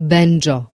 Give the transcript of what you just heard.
Benjo.